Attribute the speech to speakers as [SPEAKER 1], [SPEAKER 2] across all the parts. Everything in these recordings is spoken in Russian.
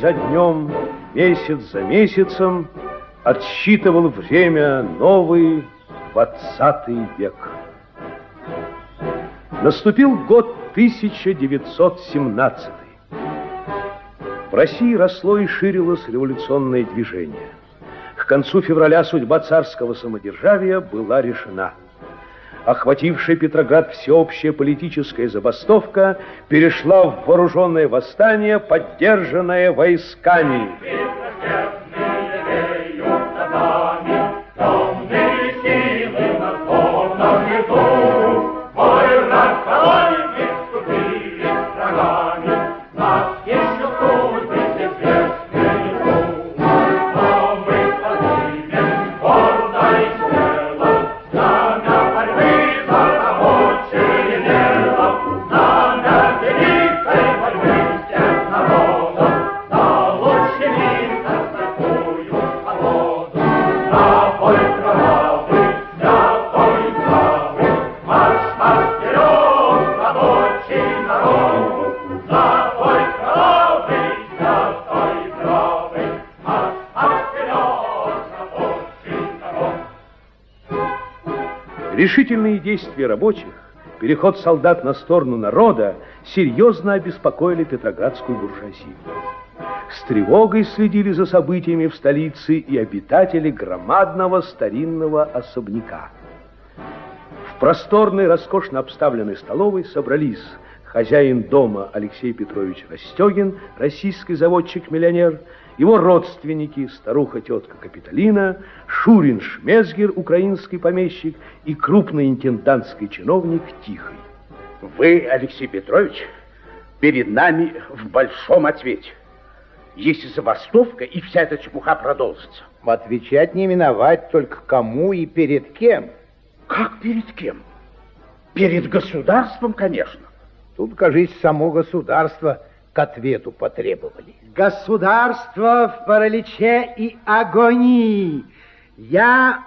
[SPEAKER 1] за днем, месяц за месяцем отсчитывал время новый двадцатый век. Наступил год 1917. В России росло и ширилось революционное движение. К концу февраля судьба царского самодержавия была решена. Охватившая Петроград всеобщая политическая забастовка перешла в вооруженное восстание, поддержанное войсками. Решительные действия рабочих, переход солдат на сторону народа серьезно обеспокоили петроградскую буржуазию. С тревогой следили за событиями в столице и обитатели громадного старинного особняка. В просторной, роскошно обставленной столовой собрались хозяин дома Алексей Петрович Растегин, российский заводчик-миллионер, его родственники, старуха-тетка Капитолина, Шурин Шмезгер, украинский помещик, и крупный интендантский чиновник Тихий.
[SPEAKER 2] Вы, Алексей Петрович, перед нами в большом ответе. Если забастовка и вся эта чепуха продолжится.
[SPEAKER 3] Отвечать не миновать, только кому и перед кем.
[SPEAKER 2] Как перед кем? Перед государством, конечно.
[SPEAKER 3] Тут, кажется, само государство к ответу потребовали.
[SPEAKER 4] Государство в параличе и агонии. Я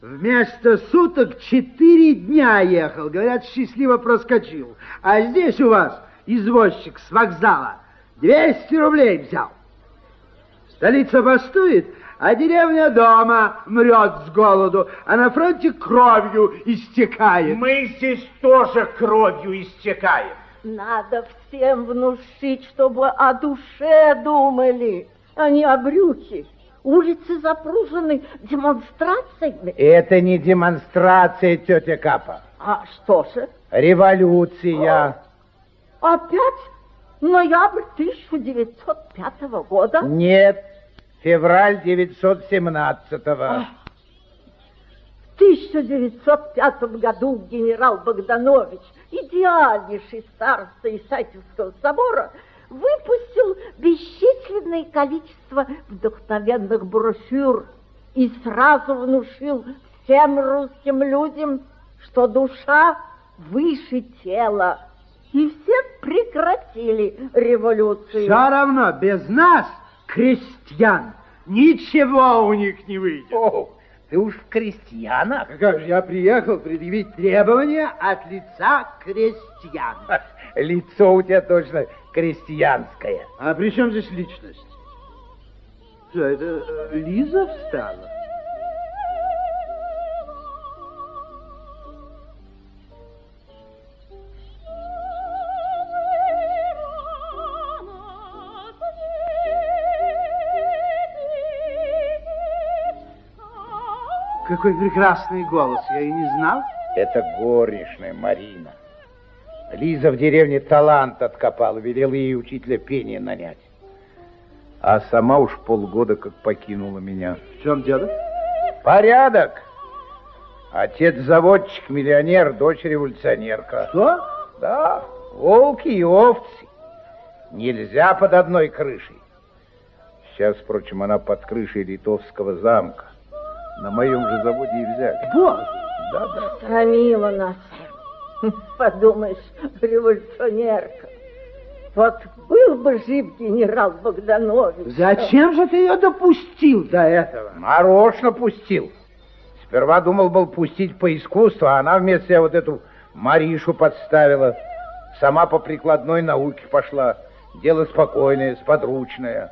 [SPEAKER 4] вместо суток четыре дня ехал. Говорят, счастливо проскочил. А здесь у вас извозчик с вокзала 200 рублей взял. Столица бастует, а деревня дома мрет с голоду, а на фронте кровью истекает.
[SPEAKER 2] Мы здесь тоже кровью истекаем.
[SPEAKER 5] Надо всем внушить, чтобы о душе думали, а не о брюхе. Улицы запружены демонстрациями.
[SPEAKER 3] Это не демонстрация, тетя Капа.
[SPEAKER 5] А что же?
[SPEAKER 3] Революция.
[SPEAKER 5] Опять ноябрь 1905 года?
[SPEAKER 3] Нет, февраль 917-го.
[SPEAKER 5] В 1905 году генерал Богданович, идеальнейший староста Исаакиевского собора, выпустил бесчисленное количество вдохновенных брошюр и сразу внушил всем русским людям, что душа выше тела. И все прекратили революцию.
[SPEAKER 4] Все равно без нас, крестьян, ничего у них не выйдет.
[SPEAKER 3] О, ты уж в крестьянах.
[SPEAKER 4] А Как же я приехал предъявить требования от лица крестьян.
[SPEAKER 3] Лицо у тебя точно крестьянское.
[SPEAKER 4] А при чем здесь личность? Что, это э, Лиза встала? Какой прекрасный голос, я и не знал.
[SPEAKER 3] Это горничная Марина. Лиза в деревне талант откопала, велела ей учителя пения нанять. А сама уж полгода как покинула меня.
[SPEAKER 4] В чем дело?
[SPEAKER 3] Порядок. Отец заводчик, миллионер, дочь революционерка.
[SPEAKER 4] Что?
[SPEAKER 3] Да, волки и овцы. Нельзя под одной крышей. Сейчас, впрочем, она под крышей литовского замка. На моем же заводе и взяли.
[SPEAKER 4] Боже!
[SPEAKER 3] Да, да.
[SPEAKER 5] Срамила нас. Подумаешь, революционерка. Вот был бы жив генерал Богданович.
[SPEAKER 4] Зачем же ты ее допустил до этого?
[SPEAKER 3] Нарочно пустил. Сперва думал был пустить по искусству, а она вместо себя вот эту Маришу подставила. Сама по прикладной науке пошла. Дело спокойное, сподручное.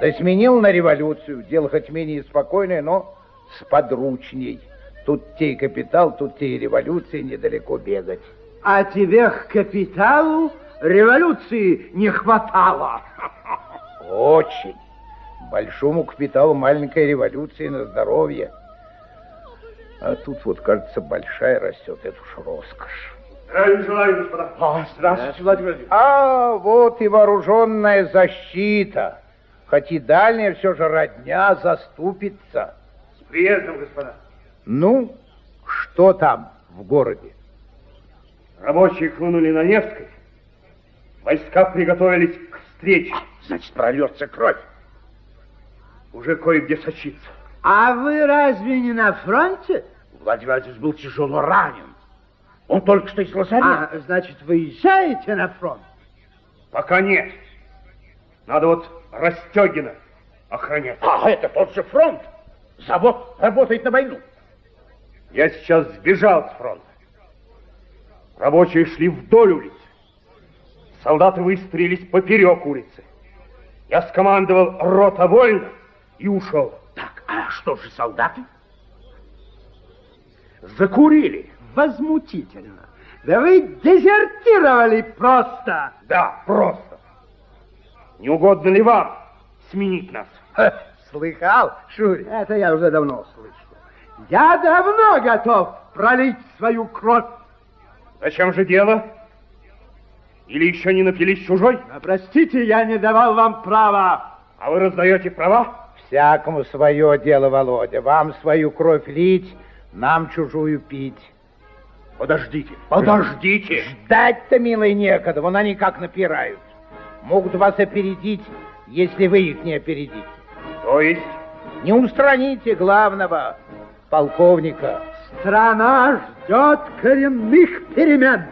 [SPEAKER 3] Да сменил на революцию. Дело хоть менее спокойное, но сподручней. Тут те и капитал, тут те и революции, недалеко бегать.
[SPEAKER 4] А тебе к капиталу революции не хватало.
[SPEAKER 3] Очень. Большому капиталу маленькая революция на здоровье. А тут вот, кажется, большая растет. Это уж роскошь.
[SPEAKER 6] Здравия желаю, господа.
[SPEAKER 2] А, здравствуйте, Владимир Владимирович.
[SPEAKER 3] А вот и вооруженная защита. Хоть и дальняя все же родня заступится.
[SPEAKER 6] С приездом, господа.
[SPEAKER 3] Ну, что там в городе?
[SPEAKER 6] Рабочие хлынули на Невской. Войска приготовились к встрече.
[SPEAKER 2] Значит, прольется кровь.
[SPEAKER 6] Уже кое-где сочится.
[SPEAKER 4] А вы разве не на фронте?
[SPEAKER 2] Владимир Владимирович был тяжело ранен. Он только что из лазарета.
[SPEAKER 4] А, значит, выезжаете на фронт?
[SPEAKER 6] Пока нет. Надо вот Растегина охранять.
[SPEAKER 2] А это тот же фронт. Завод работает на войну.
[SPEAKER 6] Я сейчас сбежал с фронта. Рабочие шли вдоль улицы. Солдаты выстроились поперек улицы. Я скомандовал рота вольно и ушел.
[SPEAKER 2] Так, а что же солдаты?
[SPEAKER 6] Закурили.
[SPEAKER 4] Возмутительно. Да вы дезертировали просто.
[SPEAKER 6] Да, просто. Не угодно ли вам сменить нас?
[SPEAKER 3] Слыхал, Шурин?
[SPEAKER 4] Это я уже давно слышу. Я давно готов пролить свою кровь.
[SPEAKER 6] Зачем же дело? Или еще не напились чужой?
[SPEAKER 4] А простите, я не давал вам права.
[SPEAKER 6] А вы раздаете права?
[SPEAKER 3] Всякому свое дело, Володя. Вам свою кровь лить, нам чужую пить.
[SPEAKER 6] Подождите, подождите.
[SPEAKER 3] Ждать-то, милый, некогда. Вон они как напирают. Могут вас опередить, если вы их не опередите.
[SPEAKER 6] То есть?
[SPEAKER 3] Не устраните главного полковника.
[SPEAKER 4] Страна ждет коренных перемен.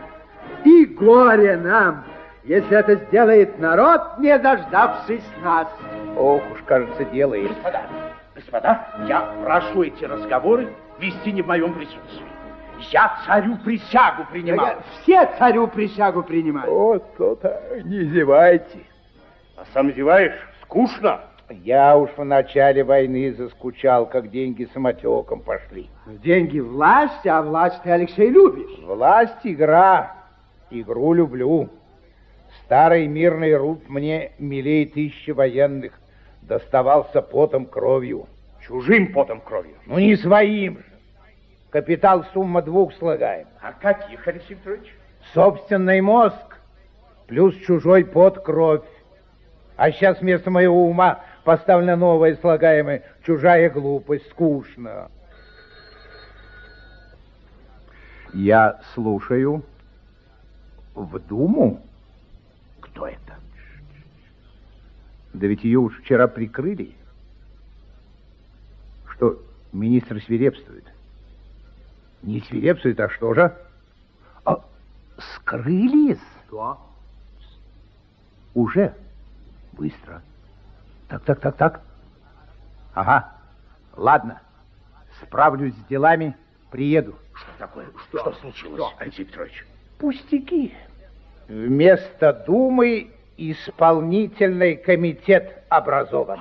[SPEAKER 4] И горе нам, если это сделает народ, не дождавшись нас.
[SPEAKER 3] Ох уж, кажется, делает.
[SPEAKER 2] Господа, господа, я прошу эти разговоры вести не в моем присутствии. Я царю присягу принимал.
[SPEAKER 4] Я- Все царю присягу принимают.
[SPEAKER 3] Вот то-то, не зевайте.
[SPEAKER 6] А сам зеваешь? Скучно.
[SPEAKER 3] Я уж в начале войны заскучал, как деньги самотеком пошли.
[SPEAKER 4] Деньги власть, а власть ты, Алексей, любишь.
[SPEAKER 3] Власть — игра. Игру люблю. Старый мирный руб мне милее тысячи военных. Доставался потом кровью.
[SPEAKER 6] Чужим потом кровью.
[SPEAKER 3] Ну, не своим же. Капитал сумма двух слагаем.
[SPEAKER 2] А каких, Алексей Петрович?
[SPEAKER 3] Собственный мозг плюс чужой пот кровь. А сейчас вместо моего ума поставлено новое слагаемое чужая глупость, скучно. Я слушаю в Думу.
[SPEAKER 2] Кто это?
[SPEAKER 3] Да ведь ее уж вчера прикрыли. Что, министр свирепствует? Не свирепствует, а что же? А, скрылись?
[SPEAKER 4] Да.
[SPEAKER 3] Уже? Быстро. Так, так, так, так. Ага. Ладно. Справлюсь с делами, приеду.
[SPEAKER 2] Что такое? Что, случилось, Алексей Петрович?
[SPEAKER 3] Пустяки. Вместо Думы исполнительный комитет образован.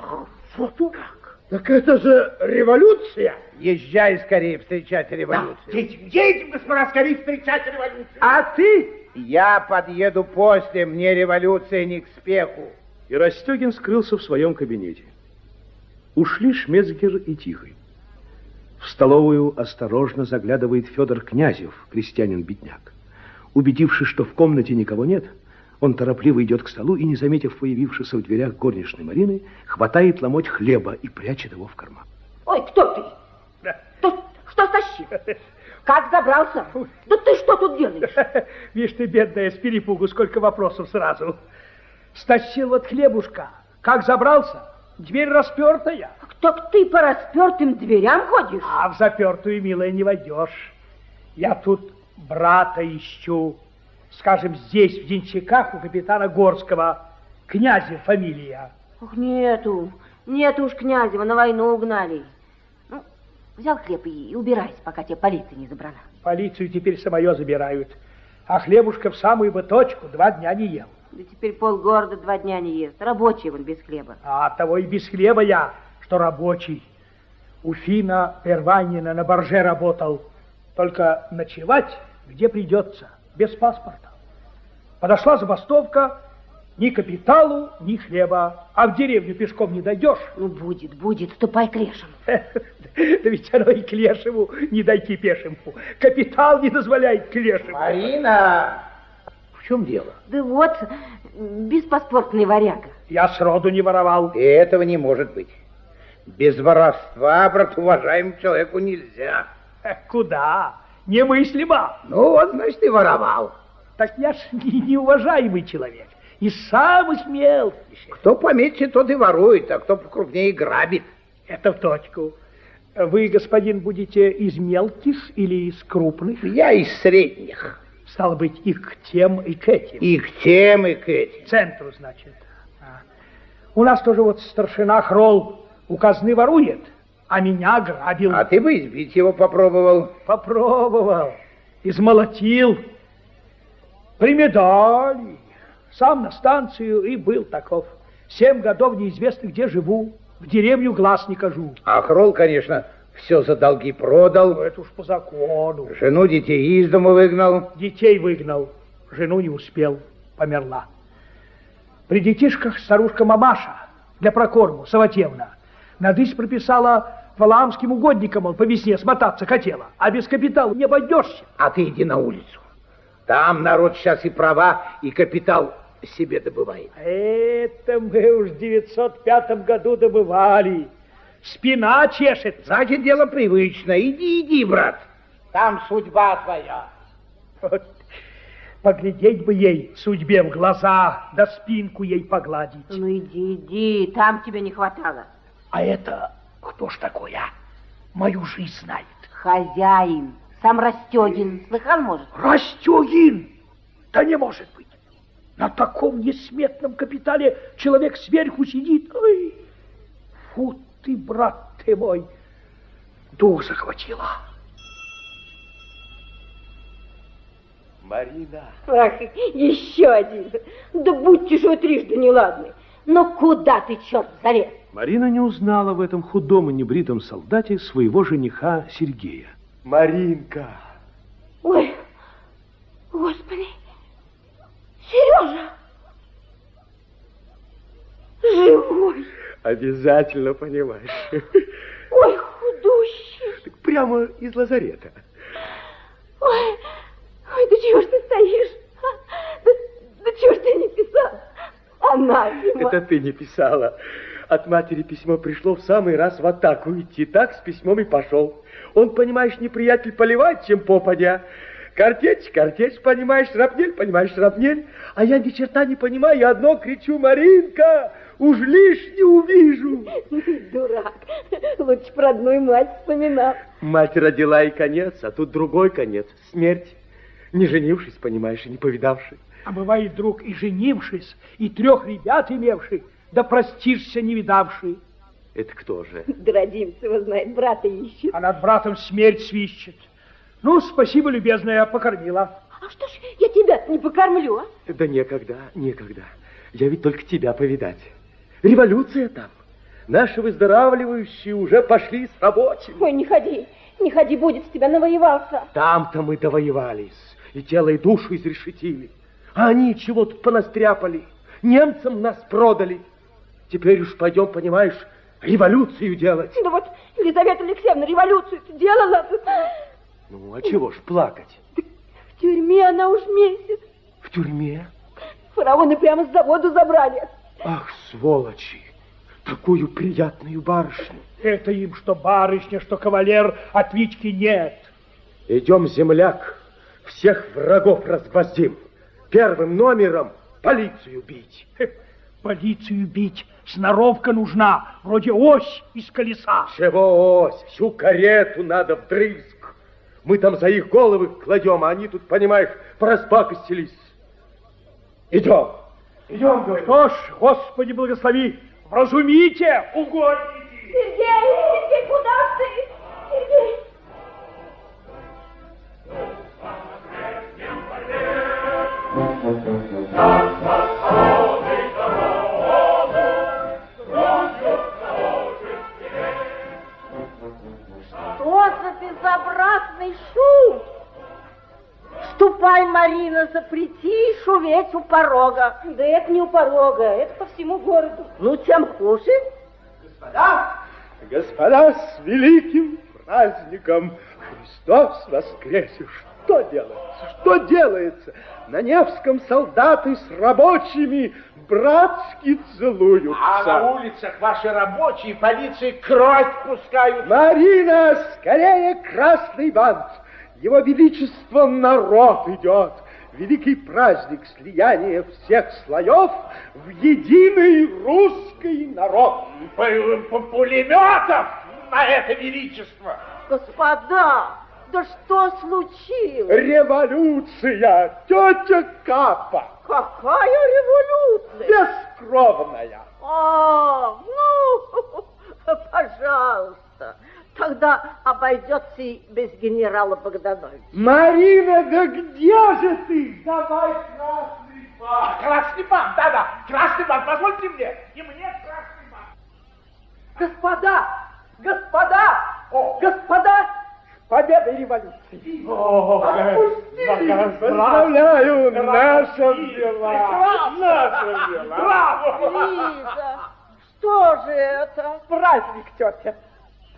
[SPEAKER 2] Вот как?
[SPEAKER 4] Так это же революция.
[SPEAKER 3] Езжай скорее встречать революцию.
[SPEAKER 2] Едем, едем, господа, скорее встречать революцию.
[SPEAKER 4] А ты?
[SPEAKER 3] Я подъеду после, мне революция не к спеху.
[SPEAKER 6] И Растегин скрылся в своем кабинете. Ушли Шмецгер и Тихий. В столовую осторожно заглядывает Федор Князев, крестьянин-бедняк. Убедившись, что в комнате никого нет, он торопливо идет к столу и, не заметив появившейся в дверях горничной Марины, хватает ломоть хлеба и прячет его в карман.
[SPEAKER 7] Ой, кто ты? Что, что стащил? Как забрался? Да ты что тут делаешь?
[SPEAKER 8] Видишь ты, бедная, с перепугу, сколько вопросов сразу. Стащил вот хлебушка. Как забрался? Дверь распертая.
[SPEAKER 7] Так ты по распертым дверям ходишь?
[SPEAKER 8] А в запертую, милая, не войдешь. Я тут брата ищу. Скажем, здесь, в Денчаках, у капитана Горского. Князя фамилия.
[SPEAKER 7] Ох, нету. Нету уж Князева, на войну угнали. Ну, взял хлеб и, и убирайся, пока тебя полиция не забрала.
[SPEAKER 8] Полицию теперь самое забирают. А хлебушка в самую бы точку два дня не ел.
[SPEAKER 9] Да теперь полгорода два дня не ест. Рабочий он без хлеба.
[SPEAKER 8] А того и без хлеба я, что рабочий. У Фина Перванина на борже работал. Только ночевать где придется, без паспорта. Подошла забастовка, ни капиталу, ни хлеба. А в деревню пешком не дойдешь.
[SPEAKER 9] Ну, будет, будет, ступай к лешему.
[SPEAKER 8] Да ведь оно и к лешему не дойти пешему. Капитал не дозволяет к лешему.
[SPEAKER 3] Марина, в чем дело?
[SPEAKER 9] Да вот, беспаспортный варяга.
[SPEAKER 8] Я сроду не воровал.
[SPEAKER 3] И этого не может быть. Без воровства, брат, уважаемому человеку нельзя.
[SPEAKER 8] Куда? Немыслимо.
[SPEAKER 3] Ну вот, значит, и воровал.
[SPEAKER 8] Так я ж не, неуважаемый человек. И самых мелких.
[SPEAKER 3] Кто помельче, тот и ворует, а кто покрупнее грабит.
[SPEAKER 8] Это в точку. Вы, господин, будете из мелких или из крупных?
[SPEAKER 3] Я из средних.
[SPEAKER 8] Стало быть, и к тем, и к этим.
[SPEAKER 3] И к тем, и к этим.
[SPEAKER 8] Центру, значит. А. У нас тоже вот старшина Хрол у казны ворует, а меня грабил.
[SPEAKER 3] А ты бы избить его попробовал.
[SPEAKER 8] Попробовал. Измолотил. При медали. Сам на станцию и был таков. Семь годов неизвестно, где живу. В деревню глаз не кажу.
[SPEAKER 3] А Хрол, конечно, все за долги продал.
[SPEAKER 8] Ну, это уж по закону.
[SPEAKER 3] Жену детей из дома выгнал.
[SPEAKER 8] Детей выгнал. Жену не успел. Померла. При детишках старушка Мамаша для прокорму, Саватевна, надысь прописала валаамским угодникам, он по весне смотаться хотела, а без капитала не обойдешься.
[SPEAKER 3] А ты иди на улицу. Там народ сейчас и права, и капитал себе добывает.
[SPEAKER 8] Это мы уж в 905 году добывали. Спина чешет.
[SPEAKER 3] Значит, дело привычно. Иди, иди, брат. Там судьба твоя.
[SPEAKER 8] Вот. Поглядеть бы ей судьбе в глаза, да спинку ей погладить.
[SPEAKER 9] Ну иди, иди, там тебе не хватало.
[SPEAKER 8] А это кто ж такой, а? Мою жизнь знает.
[SPEAKER 9] Хозяин, сам Растегин. Слыхал, может?
[SPEAKER 8] Растегин! Да не может быть. На таком несметном капитале человек сверху сидит. Ой, фу ты, брат ты мой, дух захватила.
[SPEAKER 10] Марина.
[SPEAKER 9] Ах, еще один. Да будьте же вы трижды неладны. Ну куда ты, черт, залез?
[SPEAKER 10] Марина не узнала в этом худом и небритом солдате своего жениха Сергея. Маринка.
[SPEAKER 9] Ой, господи, Сережа, живой.
[SPEAKER 10] Обязательно понимаешь.
[SPEAKER 9] Ой, худущий.
[SPEAKER 10] Так прямо из лазарета.
[SPEAKER 9] Ой, ой, да чего ж ты стоишь? А? Да, да чего ж ты не писал? Анафима.
[SPEAKER 10] Это ты не писала. От матери письмо пришло в самый раз в атаку идти. Так с письмом и пошел. Он, понимаешь, неприятель поливать, чем попадя. Картечь, картечь, понимаешь, шрапнель, понимаешь, шрапнель. А я ни черта не понимаю, я одно кричу, Маринка, уж лишь не увижу.
[SPEAKER 9] Дурак, лучше про родную мать вспоминал.
[SPEAKER 10] Мать родила и конец, а тут другой конец, смерть. Не женившись, понимаешь, и не повидавшись.
[SPEAKER 8] А бывает, друг, и женившись, и трех ребят имевший, да простишься, не видавший.
[SPEAKER 10] Это кто же?
[SPEAKER 9] Да родимцева знает, брата ищет.
[SPEAKER 8] А над братом смерть свищет. Ну, спасибо, любезная, покормила.
[SPEAKER 9] А что ж я тебя не покормлю, а?
[SPEAKER 10] Да некогда, некогда. Я ведь только тебя повидать. Революция там. Наши выздоравливающие уже пошли с рабочими.
[SPEAKER 9] Ой, не ходи, не ходи, будет с тебя навоевался.
[SPEAKER 10] Там-то мы довоевались, и тело, и душу изрешетили. А они чего тут понастряпали? Немцам нас продали. Теперь уж пойдем, понимаешь, революцию делать.
[SPEAKER 9] Да вот Елизавета Алексеевна революцию делала.
[SPEAKER 10] Ну, а чего ж плакать?
[SPEAKER 9] В тюрьме она уж месяц.
[SPEAKER 10] В тюрьме?
[SPEAKER 9] Фараоны прямо с завода забрали.
[SPEAKER 10] Ах, сволочи! Такую приятную барышню.
[SPEAKER 8] Это им что барышня, что кавалер, отвички нет.
[SPEAKER 10] Идем, земляк, всех врагов разгвоздим. Первым номером полицию бить.
[SPEAKER 8] Полицию бить, сноровка нужна, вроде ось из колеса.
[SPEAKER 10] Чего ось? Всю карету надо вдрызг. Мы там за их головы кладем, а они тут, понимаешь, пораспакостились. Идем. Идем, говорю.
[SPEAKER 8] Что ж, Господи благослови, вразумите, угодники.
[SPEAKER 9] Сергей, Сергей, куда ты?
[SPEAKER 5] Придется прийти и шуметь у порога.
[SPEAKER 9] Да это не у порога, это по всему городу.
[SPEAKER 5] Ну, тем хуже.
[SPEAKER 1] Господа, господа, с великим праздником Христос воскресе! Что делается? Что делается? На Невском солдаты с рабочими братски целуются.
[SPEAKER 2] А на улицах ваши рабочие полиции кровь пускают.
[SPEAKER 1] Марина, скорее красный бант! Его Величество народ идет. Великий праздник слияния всех слоев в единый русский народ.
[SPEAKER 2] Пулеметов на это величество.
[SPEAKER 5] Господа, да что случилось?
[SPEAKER 1] Революция, тетя Капа,
[SPEAKER 5] Какая революция?
[SPEAKER 1] бескровная.
[SPEAKER 5] А, ну, пожалуйста. Тогда обойдется и без генерала Богдановича.
[SPEAKER 1] Марина, да где же ты? Давай красный бант.
[SPEAKER 2] Красный бант, да-да, красный бант, позвольте мне. И мне красный бант.
[SPEAKER 11] Господа! Господа! Господа! С победой революции!
[SPEAKER 1] Поздравляю, наша дела.
[SPEAKER 2] Наша дела. Браво!
[SPEAKER 5] Лиза, что же это?
[SPEAKER 11] Праздник, тетя!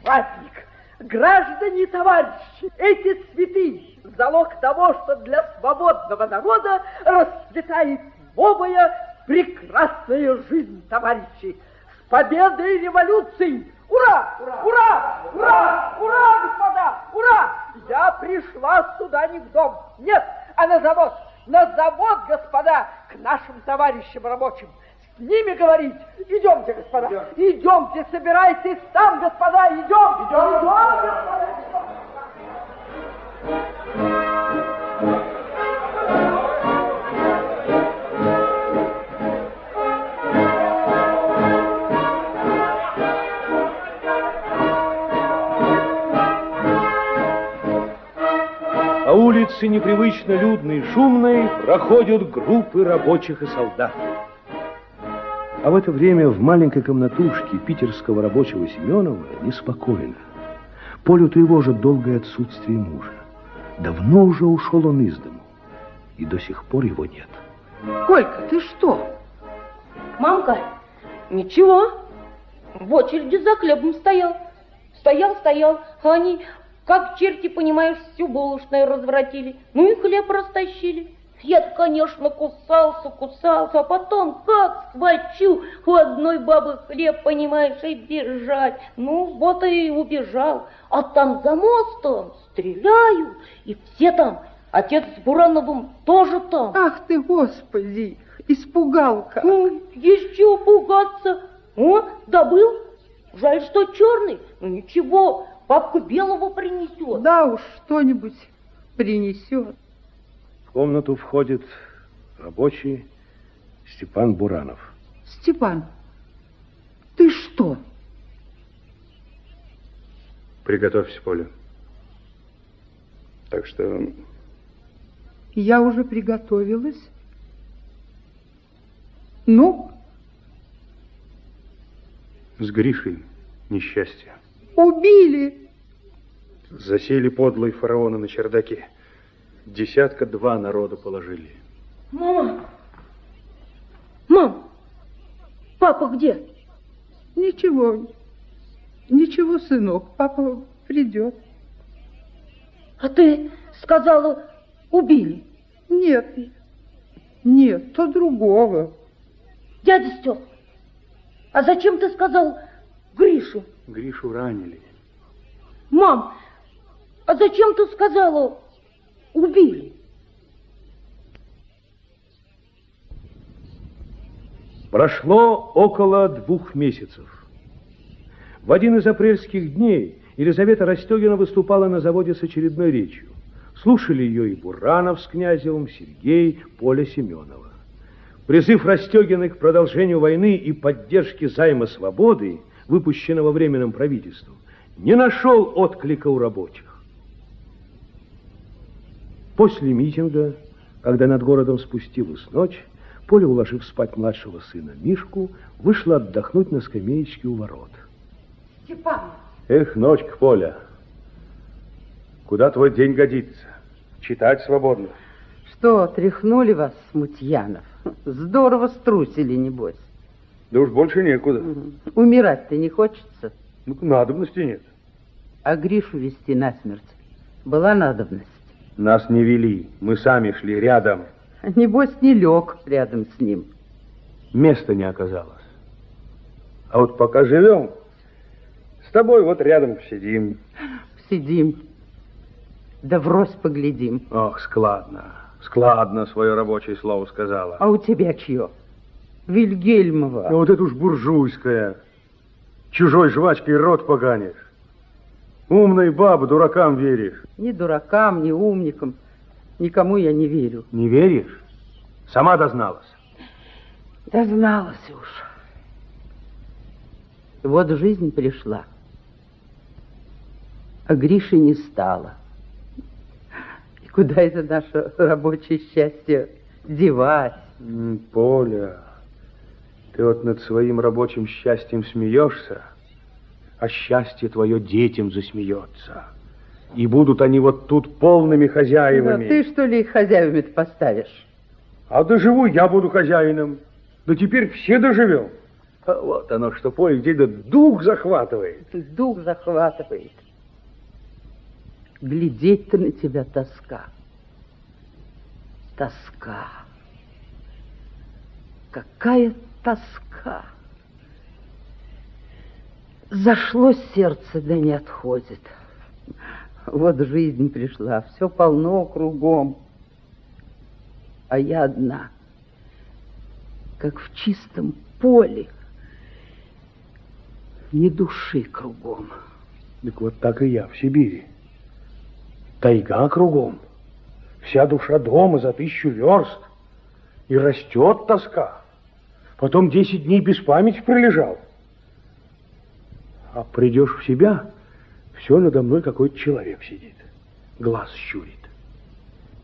[SPEAKER 11] Праздник! Граждане товарищи, эти цветы – залог того, что для свободного народа расцветает новая прекрасная жизнь, товарищи! С победой революции! Ура! Ура! Ура! Ура! Ура, господа! Ура! Я пришла сюда не в дом, нет, а на завод. На завод, господа, к нашим товарищам рабочим. С ними говорить. Идемте, господа. Идемте, собирайтесь там, господа. Идем. Идем, идем, господа.
[SPEAKER 1] По улице непривычно людной и шумной проходят группы рабочих и солдат. А в это время в маленькой комнатушке питерского рабочего Семенова неспокойно. Полю тревожит долгое отсутствие мужа. Давно уже ушел он из дому, и до сих пор его нет.
[SPEAKER 5] Колька, ты что?
[SPEAKER 9] Мамка, ничего. В очереди за хлебом стоял. Стоял, стоял, а они, как черти, понимаешь, всю булочную развратили. Ну и хлеб растащили. Я конечно, кусался, кусался, а потом как схвачу у одной бабы хлеб, понимаешь, и бежать. Ну, вот и убежал. А там за мостом стреляют, и все там. Отец с Бурановым тоже там.
[SPEAKER 12] Ах ты, Господи, испугалка.
[SPEAKER 9] Ну, еще пугаться. О, добыл? Жаль, что черный. Ну ничего, папка белого принесет.
[SPEAKER 12] Да уж, что-нибудь принесет.
[SPEAKER 1] В комнату входит рабочий Степан Буранов.
[SPEAKER 12] Степан, ты что?
[SPEAKER 13] Приготовься, Поля. Так что
[SPEAKER 12] Я уже приготовилась. Ну,
[SPEAKER 13] с Гришей несчастье.
[SPEAKER 12] убили.
[SPEAKER 13] Засели подлые фараоны на чердаке. Десятка два народа положили.
[SPEAKER 9] Мама! Мам! Папа где?
[SPEAKER 12] Ничего, ничего, сынок, папа придет.
[SPEAKER 9] А ты сказала, убили.
[SPEAKER 12] Нет, нет, то другого.
[SPEAKER 9] Дядя Степ, а зачем ты сказал Гришу?
[SPEAKER 13] Гришу ранили.
[SPEAKER 9] Мам, а зачем ты сказала убили?
[SPEAKER 1] Прошло около двух месяцев. В один из апрельских дней Елизавета Растегина выступала на заводе с очередной речью. Слушали ее и Буранов с Князевым, Сергей, Поля Семенова. Призыв Растегиной к продолжению войны и поддержке займа свободы, выпущенного Временным правительством, не нашел отклика у рабочих. После митинга, когда над городом спустилась ночь, Поля, уложив спать младшего сына Мишку, вышла отдохнуть на скамеечке у ворот.
[SPEAKER 5] Степан,
[SPEAKER 13] Эх, ночка, Поля. Куда твой день годится? Читать свободно. Что, тряхнули вас, смутьянов? Здорово струсили, небось.
[SPEAKER 1] Да уж больше некуда.
[SPEAKER 13] Умирать-то не хочется.
[SPEAKER 1] Ну, надобности нет.
[SPEAKER 13] А Гришу вести насмерть была надобность.
[SPEAKER 1] Нас не вели, мы сами шли рядом.
[SPEAKER 13] Небось, не лег рядом с ним.
[SPEAKER 1] Места не оказалось. А вот пока живем, с тобой вот рядом сидим.
[SPEAKER 13] Сидим. Да врозь поглядим.
[SPEAKER 1] Ох, складно, складно свое рабочее слово сказала.
[SPEAKER 13] А у тебя чье? Вильгельмова.
[SPEAKER 1] А вот это уж буржуйская. Чужой жвачкой рот поганишь. Умной баба, дуракам веришь.
[SPEAKER 13] Ни дуракам, ни умникам. Никому я не верю.
[SPEAKER 1] Не веришь? Сама дозналась.
[SPEAKER 13] Дозналась уж. Вот жизнь пришла. А Гриши не стало. И куда это наше рабочее счастье девать?
[SPEAKER 1] Поля, ты вот над своим рабочим счастьем смеешься, а счастье твое детям засмеется. И будут они вот тут полными
[SPEAKER 13] Да
[SPEAKER 1] хозяевами.
[SPEAKER 13] ты что ли их хозяевами-то поставишь?
[SPEAKER 1] А доживу, я буду хозяином. Да теперь все доживем. А вот оно что, Поля, где-то дух захватывает.
[SPEAKER 13] Дух захватывает. Глядеть-то на тебя тоска. Тоска. Какая тоска. Зашло сердце, да не отходит. Вот жизнь пришла, все полно кругом. А я одна, как в чистом поле. Ни души кругом.
[SPEAKER 1] Так вот так и я в Сибири. Тайга кругом. Вся душа дома за тысячу верст. И растет тоска. Потом десять дней без памяти пролежал. А придешь в себя, все надо мной какой-то человек сидит. Глаз щурит.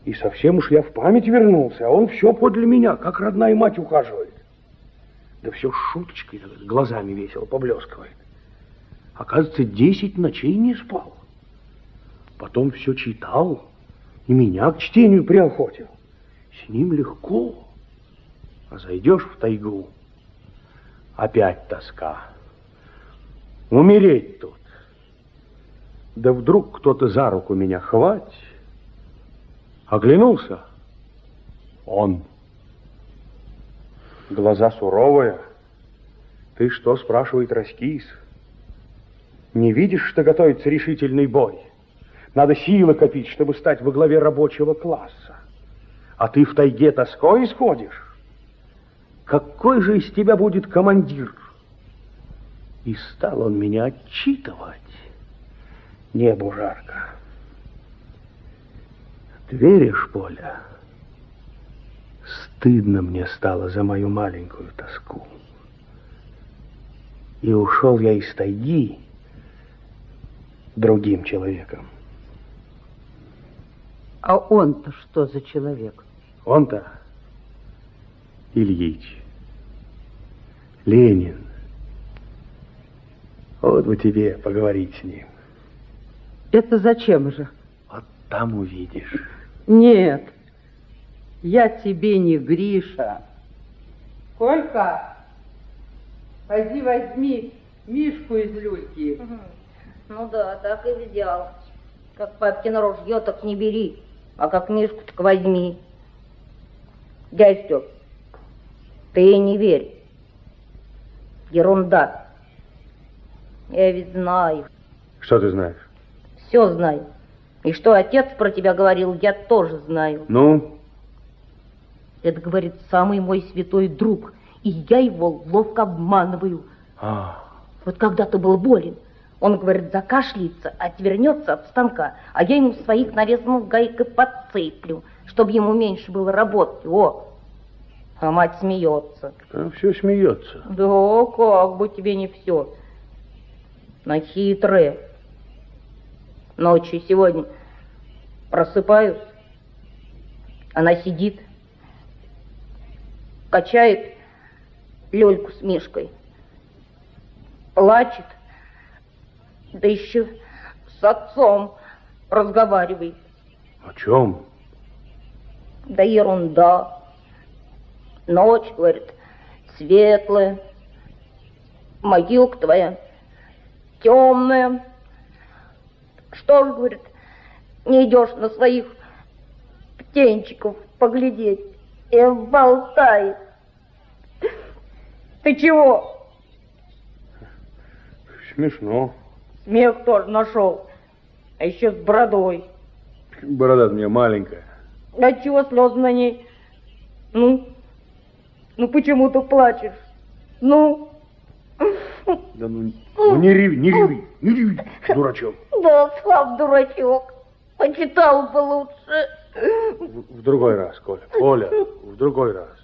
[SPEAKER 1] И совсем уж я в память вернулся, а он все подле меня, как родная мать ухаживает. Да все шуточкой, глазами весело поблескивает. Оказывается, десять ночей не спал. Потом все читал и меня к чтению приохотил. С ним легко. А зайдешь в тайгу, опять тоска. Умереть тут. Да вдруг кто-то за руку меня хвать. Оглянулся. Он. Глаза суровые. Ты что, спрашивает, раскис? Не видишь, что готовится решительный бой? Надо силы копить, чтобы стать во главе рабочего класса. А ты в тайге тоской исходишь? Какой же из тебя будет командир? И стал он меня отчитывать. Небу жарко. Ты веришь, Поля? Стыдно мне стало за мою маленькую тоску. И ушел я из тайги другим человеком.
[SPEAKER 13] А он-то что за человек?
[SPEAKER 1] Он-то Ильич, Ленин. Вот бы тебе поговорить с ним.
[SPEAKER 13] Это зачем же?
[SPEAKER 1] Вот там увидишь.
[SPEAKER 13] Нет, я тебе не Гриша. Колька, пойди возьми Мишку из люльки.
[SPEAKER 9] Ну да, так и взял. Как папкино ружье, так не бери. А как Мишку, так возьми. Дядь Степ, ты ей не верь. Ерунда. Я ведь знаю,
[SPEAKER 1] Что ты знаешь?
[SPEAKER 9] все знаю. И что отец про тебя говорил, я тоже знаю.
[SPEAKER 1] Ну,
[SPEAKER 9] Это, говорит, самый мой святой друг. И я его ловко обманываю.
[SPEAKER 1] а,
[SPEAKER 9] Вот когда ты был болен, он, говорит, закашляется, отвернется от станка, а я ему своих нарезанных гайкой подцеплю, чтобы ему меньше было работы. О! А мать смеется.
[SPEAKER 1] там все смеется.
[SPEAKER 9] Да как бы тебе не все. На хитрые. Ночью сегодня просыпаюсь, она сидит, качает люльку с Мишкой, плачет, да еще с отцом разговаривает.
[SPEAKER 1] О чем?
[SPEAKER 9] Да ерунда. Ночь, говорит, светлая. Могилка твоя темная. Что ж, говорит, не идешь на своих птенчиков поглядеть и болтай. Ты чего?
[SPEAKER 1] Смешно.
[SPEAKER 9] Смех тоже нашел. А еще с бородой.
[SPEAKER 1] Борода мне маленькая.
[SPEAKER 9] А чего слезы на ней? Ну? Ну почему ты плачешь? Ну?
[SPEAKER 1] Да ну, ну не реви, не реви, не реви, дурачок.
[SPEAKER 9] Да, слав дурачок. Почитал бы лучше.
[SPEAKER 1] В, в другой раз, Коля. Коля, в другой раз.